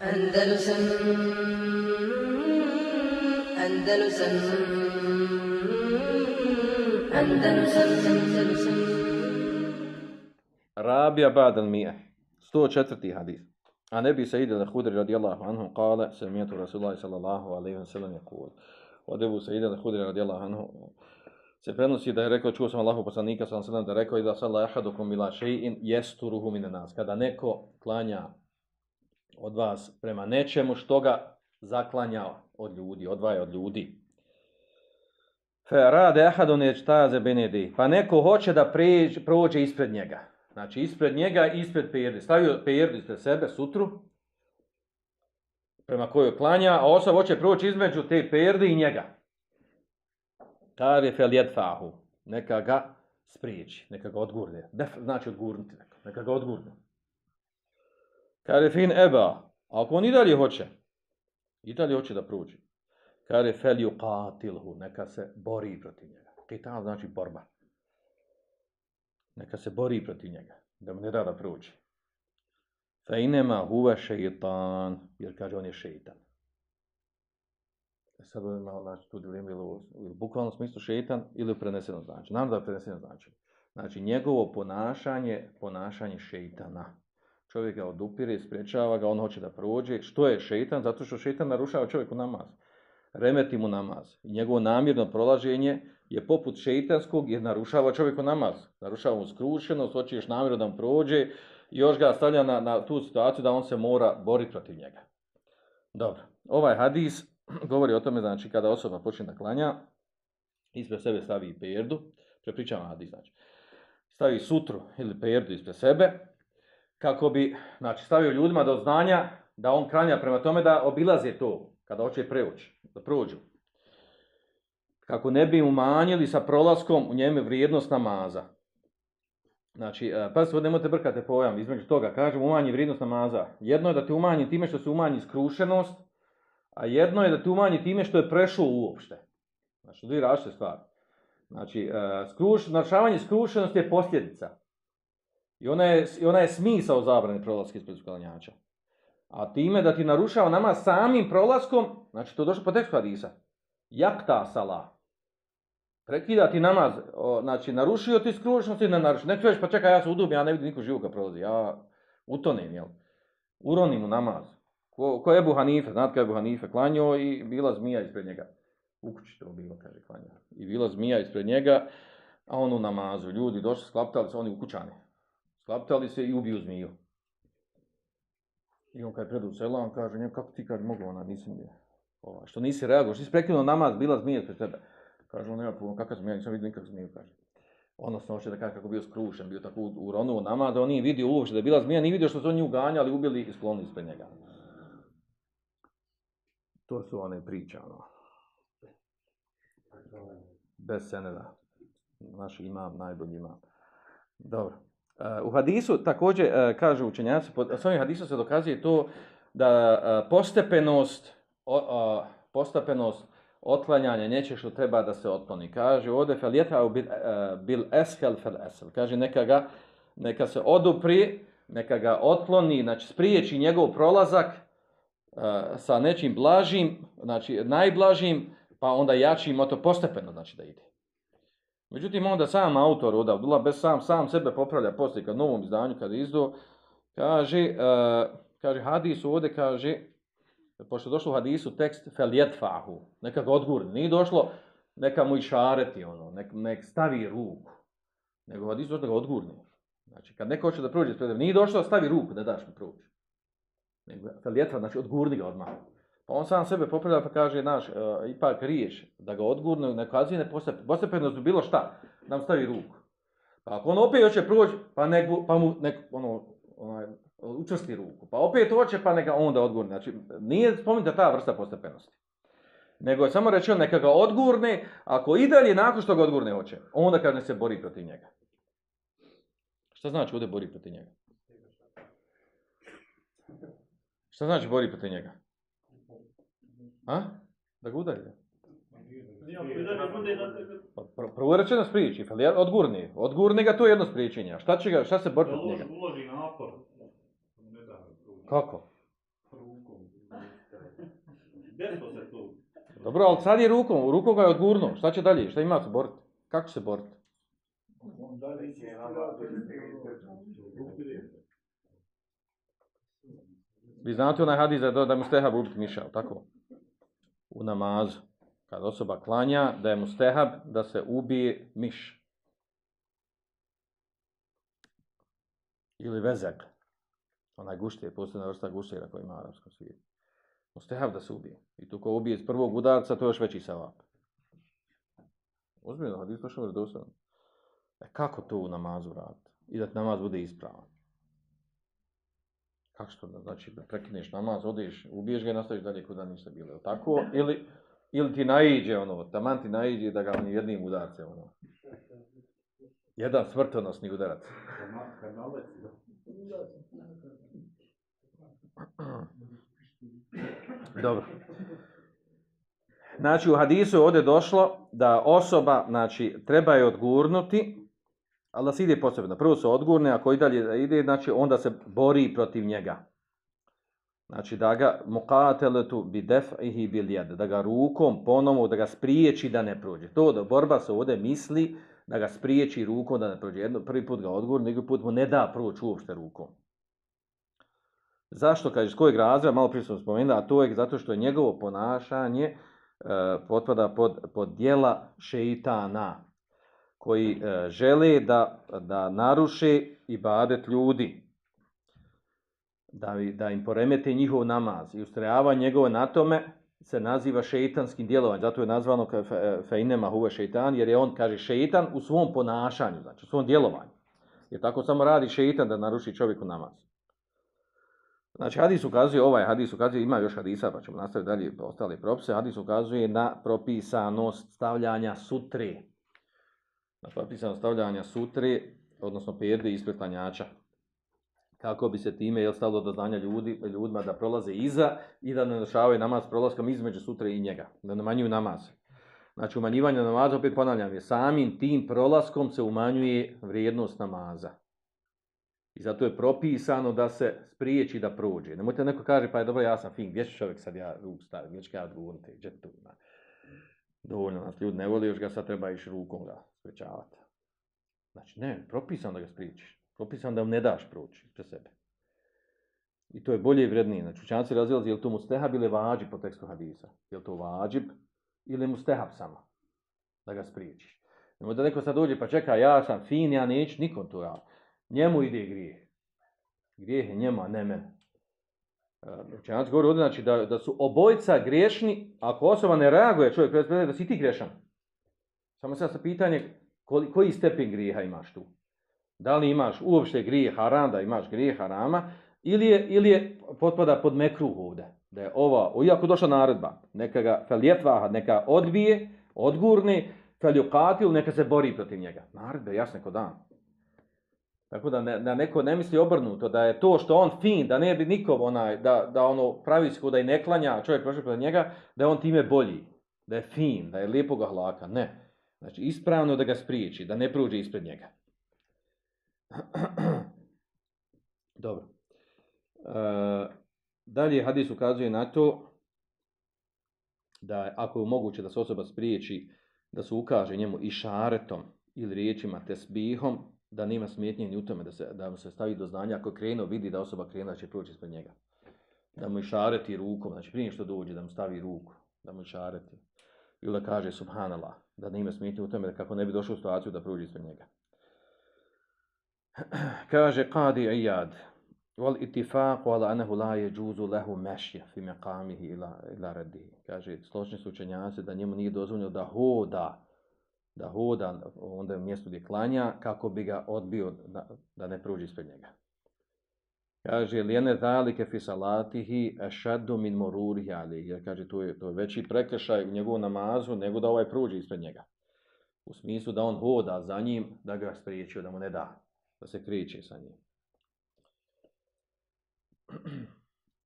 Andalusam Andalusam Andalusam Andalusam Rabija ba'da al-mi'ah. 104. hadis. A nebi Sa'id al-Khudri radijallahu anhu kale, samijetu Rasulullahi sallallahu alaihi wa sallam je kul. Od Ebu Sa'id al-Khudri radijallahu anhu se prenosi da je rekao, čuo sam Allahu poslanika sallallahu alaihi wa sallam da rekao i da salla ahadukum ila še'in jesturuhu mine nas. Kada neko klanja od vas prema nečemu što ga zaklanja od ljudi, odvaja od ljudi. Rade ahadun ječtaze benedi. Pa neko hoće da prođe ispred njega. Znači ispred njega i ispred perdi. Stavio perdu ispred sebe, sutru, prema kojoj klanja, a osoba hoće proći između te perdi i njega. Kaže fel jedfahu. Neka ga spriječi, neka ga odgurne. Znači odgurnuti neka, neka ga odgurne. Kaže fin eba. Ako on i dalje hoće, i dalje hoće da prođe. Kaže fel yuqatilhu, neka se bori protiv njega. Qital znači borba. Neka se bori protiv njega, da mu ne da da prođe. Fa inema huve šeitan, jer kaže on je šeitan. E sad ovdje malo znači tu dilema ili u bukvalnom smislu šeitan ili u prenesenom značenju. Nam da je preneseno značenje. Znači njegovo ponašanje, ponašanje šeitana. Čovjek ga odupire, sprečava ga, on hoće da prođe. Što je šeitan? Zato što šeitan narušava čovjeku namaz. Remeti mu namaz. Njegovo namjerno prolaženje je poput šeitanskog jer narušava čovjeku namaz. Narušava mu skrušenost, hoće još namjerno da mu prođe i još ga stavlja na, na tu situaciju da on se mora boriti protiv njega. Dobro, ovaj hadis govori o tome, znači, kada osoba počne da klanja, ispred sebe stavi perdu, prepričavam hadis, znači, stavi sutru ili perdu ispred sebe, kako bi, znači, stavio ljudima do znanja da on klanja prema tome da obilaze to, kada hoće preući, da prođu kako ne bi umanjili sa prolaskom u njeme vrijednost namaza. Znači, pa se nemojte brkate pojam, između toga, kažem, umanji vrijednost namaza. Jedno je da te umanji time što se umanji skrušenost, a jedno je da te umanji time što je prešao uopšte. Znači, dvije različite stvari. Znači, e, skruš, narušavanje skrušenosti je posljedica. I ona je, i ona je smisao zabrane prolaska ispred sklanjača. A time da ti narušava nama samim prolaskom, znači to je došlo po tekstu hadisa, jakta salah. Prekida ti namaz, znači narušio ti skrušenost i ne narušio. Nek kažeš pa čekaj ja se udubim, ja ne vidim niko živog prolazi, ja utonem, jel? Uronim u namaz. Ko, ko je Ebu Hanife, znate kada je Ebu Hanife klanjao i bila zmija ispred njega. U kući to bilo, kaže klanjao. I bila zmija ispred njega, a on u namazu. Ljudi došli, sklaptali se, oni u kućani. Sklaptali se i ubiju zmiju. I on kad je predu selam, kaže, njemu, kako ti kaže, mogu ona, nisam je. Ova, što nisi reagovao, što nisi prekinuo namaz, bila zmija ispred tebe. Kaže, on nema puno, kakav zmija, nisam vidio nikak zmiju, kaže. Odnosno, hoće da kaže kako bio skrušen, bio tako uronuo namaz, da on nije vidio uopšte da je bila zmija, nije vidio što su oni uganjali, ubili i sklonili ispred njega. To su one priče, ono. Bez seneda. Naš imam, najbolji imam. Dobro. Uh, u hadisu također uh, kažu učenjaci, s ovim hadisom se dokazuje to da uh, postepenost, postepenost otklanjanja nečeg što treba da se otkloni. Kaže ovdje fel bil, bil eshel fel esel. Kaže neka ga, neka se odupri, neka ga otkloni, znači spriječi njegov prolazak sa nečim blažim, znači najblažim, pa onda jačim, to postepeno znači da ide. Međutim, onda sam autor od Abdullah sam, sam sebe popravlja poslije kad novom izdanju, kad izdo, kaže, uh, kaže hadis ovdje, kaže, pošto je došlo u hadisu tekst fel jetfahu, neka ga odgurni, nije došlo neka mu išareti, ono, nek, nek stavi ruku, nego hadisu došlo da ga odgurni. Znači, kad neko hoće da prođe nije došlo stavi ruku, da daš mu prođe. Nego fel jetfa, znači odgurni ga odmah. Pa on sam sebe popravlja pa kaže, naš, uh, ipak riješ, da ga odgurne, ne kazuje ne postepeno, bilo šta, da mu stavi ruku. Pa ako on opet hoće proći, pa, nek, pa mu nek, ono, onaj, učvrsti ruku. Pa opet hoće, pa neka onda odgurne. Znači, nije spomenuta ta vrsta postepenosti. Nego je samo rečeno neka ga odgurne, ako i dalje nakon što ga odgurne hoće, onda kad ne se bori protiv njega. Šta znači ovdje bori protiv njega? Šta znači bori protiv njega? A? Da ga udari? Pa pr prvo je rečeno spriječi, ali odgurni. Odgurni ga to je jedno spriječenje. A šta će ga, šta se bori protiv njega? Uloži napor. Kako? Rukom. Desno se tu. Dobro, ali sad je rukom, rukom ga je odgurnuo. Šta će dalje? Šta ima se boriti? Kako će se boriti? On dalje Vi znate onaj hadis da, da mu stehab ubiti miša, tako? U namazu. Kad osoba klanja, da je mu stehab da se ubije miš. Ili vezak. Onaj guštir, posebna vrsta guštira koji ima u arapskom svijetu. Mustehab da se ubije. I tu ko ubije iz prvog udarca, to je još veći savap. Ozbiljno, hadis došao je. E kako to u namazu raditi? I da namaz bude ispravan. Kako što da, znači da prekineš namaz, odeš, ubiješ ga i nastaviš dalje kuda niste bili, jel tako? Ili, ili ti naiđe ono, taman ti naiđe da ga on jednim udarcem ono. Jedan smrtonosni udarac. Dobro. Znači u hadisu je ovdje došlo da osoba, znači, treba je odgurnuti, ali da se ide posebno. Prvo se odgurne, ako i dalje ide, znači onda se bori protiv njega. Znači da ga muqateletu bi def'ihi bil jed, da ga rukom ponovo, da ga spriječi da ne prođe. To da borba se ovdje misli da ga spriječi rukom da ne prođe. Jedno, prvi put ga odgurne, drugi put mu ne da proći uopšte rukom. Zašto, kaže, iz kojeg razloga, malo prije sam spomenuo, a to je zato što je njegovo ponašanje e, potpada pod, pod dijela šeitana, koji e, žele da, da naruše ibadet ljudi, da, da im poremete njihov namaz i ustrajavanje njegovo na tome se naziva šeitanskim djelovanjem. Zato je nazvano feinema huve šeitan, jer je on, kaže, šeitan u svom ponašanju, znači u svom djelovanju. Jer tako samo radi šeitan da naruši čovjeku namaz. Znači, hadis ukazuje, ovaj hadis ukazuje, ima još hadisa, pa ćemo nastaviti dalje ostale propise, hadis ukazuje na propisanost stavljanja sutre. Na propisanost stavljanja sutre, odnosno perde ispred klanjača. Kako bi se time jel, stalo do znanja ljudi, ljudima da prolaze iza i da ne narušavaju namaz prolaskom između sutre i njega, da ne umanjuju namaz. Znači, umanjivanje namaza, opet ponavljam, je samim tim prolaskom se umanjuje vrijednost namaza. I zato je propisano da se spriječi da prođe. Nemojte neko kaže, pa je dobro, ja sam fin, gdje će čovjek sad ja staviti, gdje ga ja odgovoriti, gdje tu ima. Dovoljno nas ljudi ne voli, još ga sad treba iš rukom ga sprečavati. Znači, ne, propisano da ga spriječiš. Propisano da mu ne daš proći pre sebe. I to je bolje i vrednije. Znači, učenjaci razilazi, je li to mustehab ili vađib po tekstu hadisa? Je li to vađib ili mustehab samo? Da ga spriječiš. Nemoj da neko sad dođe pa čeka, ja sam fin, ja neću nikom to raditi. Njemu ide grijeh. Grijeh je njemu, a ne meni. Učenjaci govori ovdje znači, da, da su obojca griješni, ako osoba ne reaguje, čovjek predstavlja da si ti griješan. Samo sad se pitanje koji, koji stepen grijeha imaš tu. Da li imaš uopšte grijeh haram, da imaš grijeh harama, ili je, ili je potpada pod mekruh ovdje. Da je ova, iako došla naredba, neka ga feljetvaha, neka odbije, odgurne, feljukatil, neka se bori protiv njega. Naredba je jasna ko dan. Tako da, ne, da neko ne misli obrnuto, da je to što on fin, da ne bi nikom onaj, da, da ono pravi da i ne klanja, čovjek prošao protiv njega, da je on time bolji, da je fin, da je lijepog hlaka. Ne. Znači, ispravno da ga spriječi, da ne prođe ispred njega. Dobro. E, dalje hadis ukazuje na to da ako je moguće da se osoba spriječi, da se ukaže njemu i šaretom ili riječima tesbihom, da nema smetnje ni u tome, da, se, da mu se stavi do znanja, ako je krenuo, vidi da osoba krena, da će proći ispred njega. Da mu išareti rukom, znači prije što dođe, da mu stavi ruku, da mu išareti. Ili da kaže subhanallah, da nema smetnje u tome, da kako ne bi došao u situaciju da prođe ispred njega. Kaže Qadi Iyad, wal itifaqu ala anahu la yajuzu lahu mashya fi maqamihi ila ila raddihi. Kaže složni su učenjaci da njemu nije dozvoljeno da hoda da hoda onda u mjestu gdje klanja kako bi ga odbio da, da ne prođe ispred njega. Kaže lijene zalike fi salatihi ashaddu min mururihi alayhi. Jer kaže to je to je veći prekršaj u njegovom namazu nego da ovaj prođe ispred njega. U smislu da on hoda za njim da ga spriječio da mu ne da da se kreće sa njim.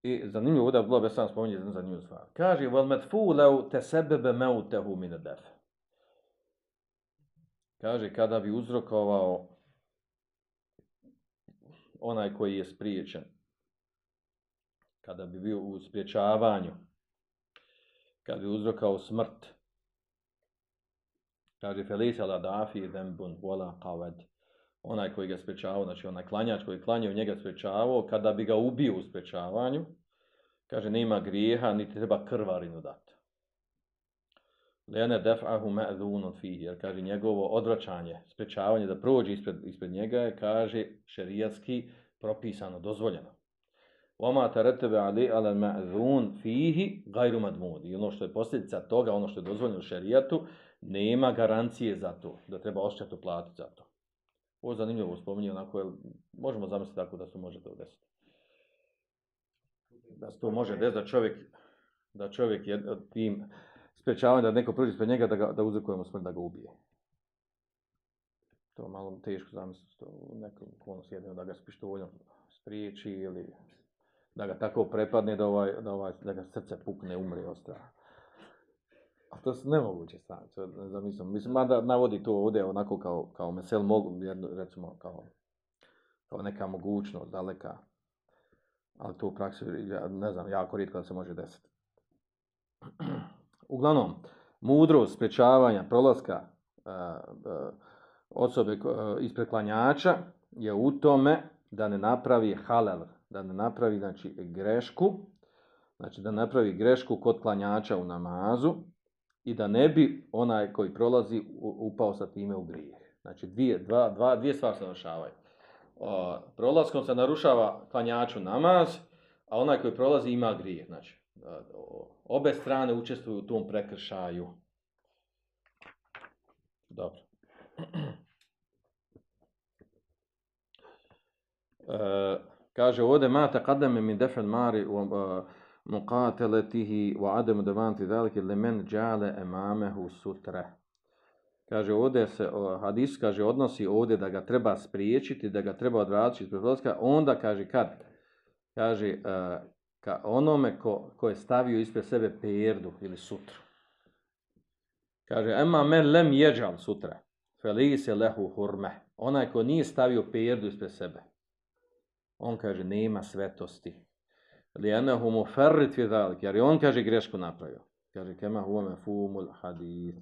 I zanimljivo ovdje bilo sam spominje jednu zanimljivu stvar. Kaže, wal matfulau tesebebe meutehu min def. Kaže, kada bi uzrokovao onaj koji je spriječen, kada bi bio u spriječavanju kad bi uzrokao smrt. Kaže, Felisa ala dafi dembun wala qawad. Onaj koji ga sprečavao, znači onaj klanjač koji klanjao njega sprečavao, kada bi ga ubio u sprečavanju, kaže, nema grijeha, niti treba krvarinu dati. Lene def'ahu ma'dhunun fihi, jer kaže njegovo odvraćanje, sprečavanje da prođe ispred, ispred njega je, kaže, šerijatski propisano, dozvoljeno. Oma taretebe ali ala ma'dhun fihi gajru madmud. I ono što je posljedica toga, ono što je dozvoljeno šerijatu, nema garancije za to, da treba osjećati platiti za to. Ovo je zanimljivo spominje, onako, jel, možemo zamisliti tako da se može to desiti. Da se to može desiti, da čovjek, da čovjek je tim sprečavanjem da neko prođe ispred njega, da, ga, da uzrokujemo smrt, da ga ubije. To je malo teško zamisliti, to nekom okolnosti jedino da ga s pištoljom spriječi ili da ga tako prepadne da, ovaj, da, ovaj, da ga srce pukne, umre od straha. A to su nemoguće stvari, to ne znam, mislim, mislim, mada navodi to ovdje onako kao, kao mesel, mogu, jedno, recimo, kao, kao neka mogućnost daleka, ali to u praksi, ja, ne znam, jako rijetko da se može desiti. Uglavnom, mudrost sprečavanja prolaska uh, uh, osobe uh, ispred klanjača je u tome da ne napravi halal, da ne napravi znači, grešku, znači da napravi grešku kod klanjača u namazu i da ne bi onaj koji prolazi upao sa time u grijeh. Znači dvije, dva, dva, dvije stvari se narušavaju. Prolaskom se narušava klanjaču namaz, a onaj koji prolazi ima grijeh. Znači, obe strane učestvuju u tom prekršaju. Dobro. E, kaže ovdje ma taqaddama min dafn mari wa muqatalatihi wa adam davanti zalika liman ja'ala amamahu sutra. Kaže ovdje se hadis kaže odnosi ovdje da ga treba spriječiti, da ga treba ispred prolaska, onda kaže kad kaže uh, ka onome ko, ko je stavio ispred sebe perdu ili sutru. Kaže, ema men lem jeđal sutra, felise lehu hurme. Onaj ko nije stavio perdu ispred sebe. On kaže, nema svetosti. Li enehu mu ferrit vidalik, jer on kaže grešku napravio. Kaže, kema huame fumul hadith.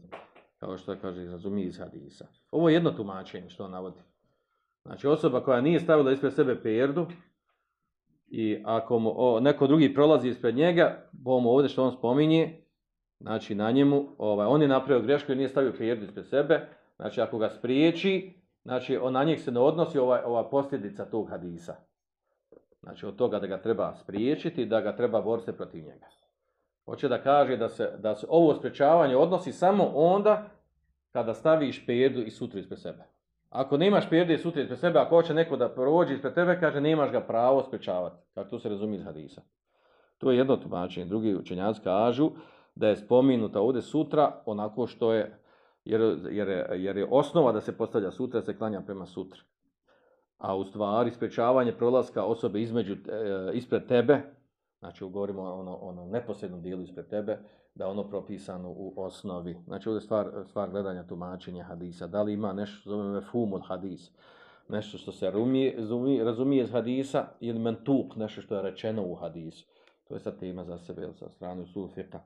Kao što kaže, razumije iz hadisa. Ovo je jedno tumačenje što on navodi. Znači, osoba koja nije stavila ispred sebe perdu, i ako mu, o, neko drugi prolazi ispred njega, bomo ovdje što on spominje, znači na njemu, ovaj, on je napravio grešku i nije stavio perdu ispred sebe, znači ako ga spriječi, znači on, na njeg se ne odnosi ovaj, ova posljedica tog hadisa. Znači od toga da ga treba spriječiti, da ga treba boriti protiv njega. Hoće da kaže da se, da se ovo sprečavanje odnosi samo onda kada staviš perdu i sutru ispred sebe. Ako nemaš perdu i sutru ispred sebe, ako hoće neko da prođe ispred tebe, kaže nemaš ga pravo sprečavati. Kako to se razumije iz hadisa. To je jedno tumačenje. Drugi učenjaci kažu da je spominuta ovdje sutra onako što je, jer, jer, jer je osnova da se postavlja sutra, se klanja prema sutra a u stvari sprečavanje prolaska osobe između, e, ispred tebe, znači govorimo o ono, ono neposrednom dijelu ispred tebe, da ono propisano u osnovi. Znači ovdje je stvar, stvar gledanja tumačenja hadisa. Da li ima nešto, zoveme fumul hadis, nešto što se razumije, razumije iz hadisa ili mentuk, nešto što je rečeno u hadisu. To je sad tema za sebe, sa strane sulfika.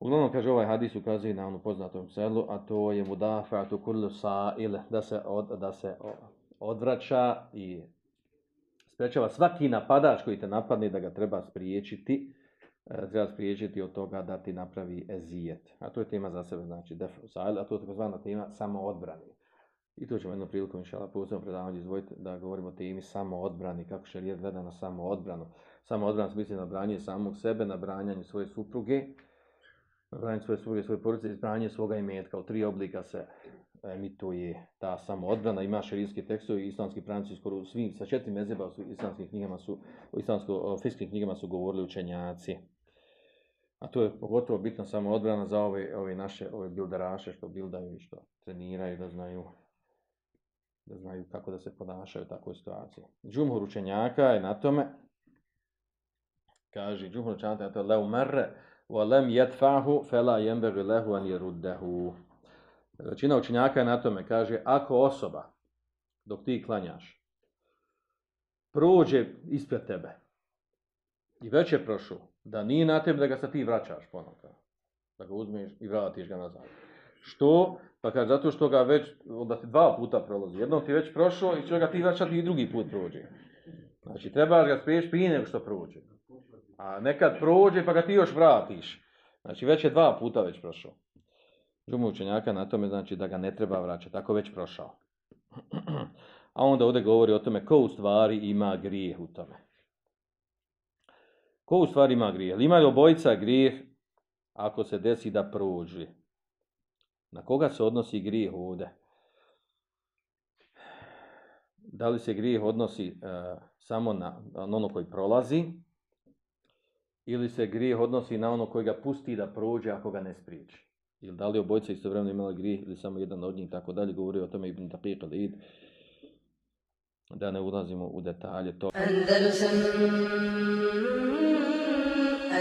Uglavnom, kaže, ovaj hadis ukazuje na onu poznatom selu, a to je mudafa'atu kullu sa'ile, da se, od, da se odvraća i sprečava svaki napadač koji te napadne da ga treba spriječiti, treba spriječiti od toga da ti napravi ezijet. A to je tema za sebe, znači defusajl, a to je takozvana tema samo odbrani. I to ćemo jednu priliku, inšala, posebno predavanje izvojiti da govorimo o temi samo odbrani, kako šarijet gleda na samo odbranu. Samo odbrana smisli na branje samog sebe, na branjanje svoje supruge, na branjanje svoje supruge, svoje porodice, izbranje svoga imetka. U tri oblika se emituje ta samoodbrana, ima šerijski tekstovi islamski pravnici skoro svim, sa četiri mezeba u islamskim knjigama su, u islamsko-fiskim knjigama su govorili učenjaci. A to je pogotovo bitno samo odbrana za ove, ove naše ove bilderaše što bildaju i što treniraju da znaju da znaju kako da se ponašaju u takvoj situaciji. Džumhur učenjaka je na tome, kaže Džumhur učenjaka je to leu merre, wa lem jetfahu, fela jembegu lehu an jeruddehu. Većina učenjaka je na tome, kaže, ako osoba, dok ti klanjaš, prođe ispred tebe i već je prošao, da nije na tebi da ga sad ti vraćaš ponovno. Da ga uzmeš i vratiš ga nazad. Što? Pa kaže, zato što ga već, onda ti dva puta prolazi. Jednom ti već prošao i će ga ti vraćati i drugi put prođe. Znači, trebaš ga spriječiti prije nego što prođe. A nekad prođe pa ga ti još vratiš. Znači, već je dva puta već prošao. Džumu učenjaka na tome znači da ga ne treba vraćati, ako već prošao. A onda ovdje govori o tome ko u stvari ima grijeh u tome. Ko u stvari ima grijeh? Ima li obojica grijeh ako se desi da prođe? Na koga se odnosi grijeh ovdje? Da li se grijeh odnosi e, samo na, na ono koji prolazi ili se grijeh odnosi na ono koji ga pusti da prođe ako ga ne spriječi? Ili da li obojica istovremeno imali grijeh ili samo jedan od njih, tako dalje, govori o tome Ibn Taqiq al-Id, da ne ulazimo u detalje to. Andalusam